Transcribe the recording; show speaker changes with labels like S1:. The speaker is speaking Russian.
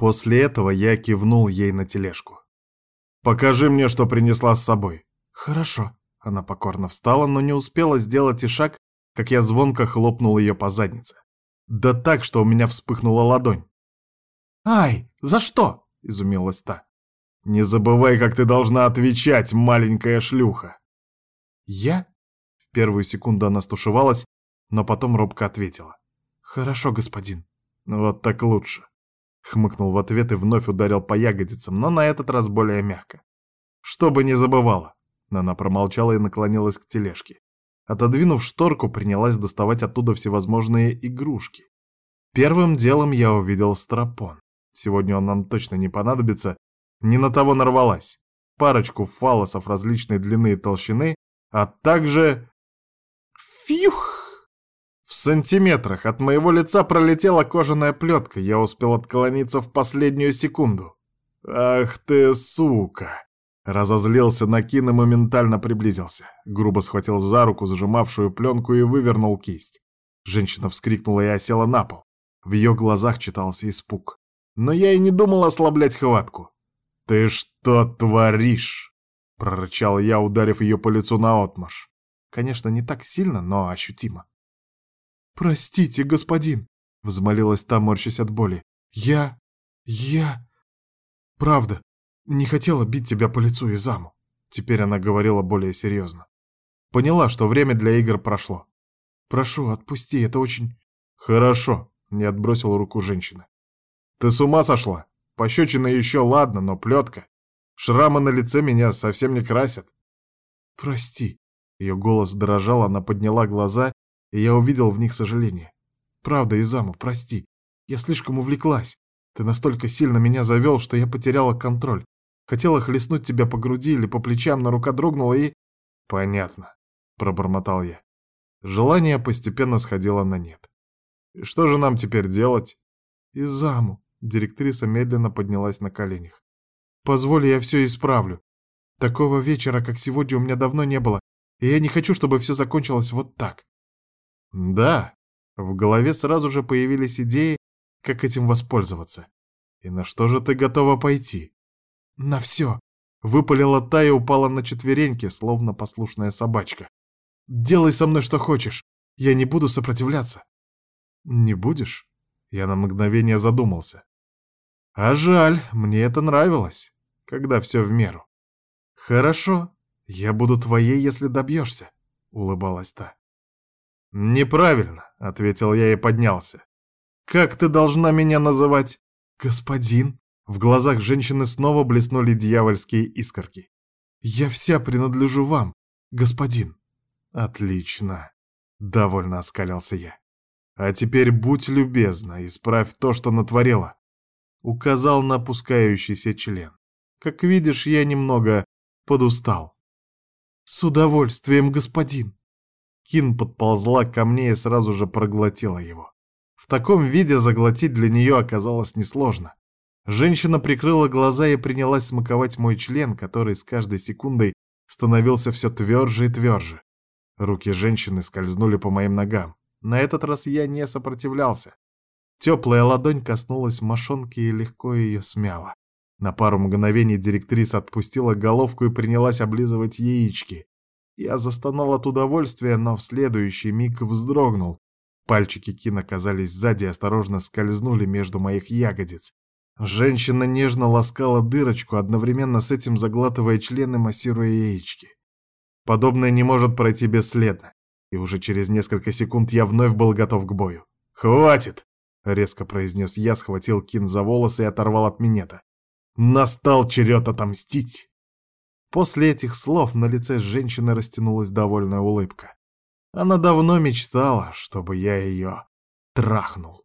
S1: После этого я кивнул ей на тележку. «Покажи мне, что принесла с собой». «Хорошо». Она покорно встала, но не успела сделать и шаг, как я звонко хлопнул ее по заднице. Да так, что у меня вспыхнула ладонь. «Ай, за что?» — изумилась та. «Не забывай, как ты должна отвечать, маленькая шлюха!» «Я?» В первую секунду она стушевалась, но потом робко ответила. «Хорошо, господин». «Вот так лучше». Хмыкнул в ответ и вновь ударил по ягодицам, но на этот раз более мягко. «Чтобы не забывала». Она промолчала и наклонилась к тележке. Отодвинув шторку, принялась доставать оттуда всевозможные игрушки. Первым делом я увидел стропон. Сегодня он нам точно не понадобится. Не на того нарвалась. Парочку фалосов различной длины и толщины, а также... Фьюх! В сантиметрах от моего лица пролетела кожаная плетка, я успел отклониться в последнюю секунду. «Ах ты, сука!» Разозлился на Кин и моментально приблизился. Грубо схватил за руку зажимавшую пленку и вывернул кисть. Женщина вскрикнула и осела на пол. В ее глазах читался испуг но я и не думал ослаблять хватку. «Ты что творишь?» — прорычал я, ударив ее по лицу наотмашь. Конечно, не так сильно, но ощутимо. «Простите, господин!» — взмолилась та, морщась от боли. «Я... я... правда, не хотела бить тебя по лицу и заму». Теперь она говорила более серьезно. Поняла, что время для игр прошло. «Прошу, отпусти, это очень...» «Хорошо», — не отбросил руку женщины. Ты с ума сошла? Пощечина еще ладно, но плетка. Шрамы на лице меня совсем не красят. Прости. Ее голос дрожал, она подняла глаза, и я увидел в них сожаление. Правда, Изаму, прости. Я слишком увлеклась. Ты настолько сильно меня завел, что я потеряла контроль. Хотела хлестнуть тебя по груди или по плечам, но рука дрогнула и... Понятно, пробормотал я. Желание постепенно сходило на нет. И что же нам теперь делать? Изаму, Директриса медленно поднялась на коленях. «Позволь, я все исправлю. Такого вечера, как сегодня, у меня давно не было, и я не хочу, чтобы все закончилось вот так». «Да». В голове сразу же появились идеи, как этим воспользоваться. «И на что же ты готова пойти?» «На все», — выпалила та и упала на четвереньки, словно послушная собачка. «Делай со мной что хочешь, я не буду сопротивляться». «Не будешь?» Я на мгновение задумался. А жаль, мне это нравилось, когда все в меру. Хорошо, я буду твоей, если добьешься, улыбалась та. Неправильно, ответил я и поднялся. Как ты должна меня называть? Господин. В глазах женщины снова блеснули дьявольские искорки. Я вся принадлежу вам, господин. Отлично. Довольно оскалился я. А теперь будь любезна, исправь то, что натворила. Указал на опускающийся член. Как видишь, я немного подустал. С удовольствием, господин. Кин подползла ко мне и сразу же проглотила его. В таком виде заглотить для нее оказалось несложно. Женщина прикрыла глаза и принялась смаковать мой член, который с каждой секундой становился все тверже и тверже. Руки женщины скользнули по моим ногам. На этот раз я не сопротивлялся. Теплая ладонь коснулась мошонки и легко ее смяла. На пару мгновений директриса отпустила головку и принялась облизывать яички. Я застонал от удовольствия, но в следующий миг вздрогнул. Пальчики Кин оказались сзади и осторожно скользнули между моих ягодиц. Женщина нежно ласкала дырочку, одновременно с этим заглатывая члены, массируя яички. Подобное не может пройти бесследно, и уже через несколько секунд я вновь был готов к бою. «Хватит!» — резко произнес я, схватил Кин за волосы и оторвал от минета. «Настал черед отомстить!» После этих слов на лице женщины растянулась довольная улыбка. Она давно мечтала, чтобы я ее трахнул.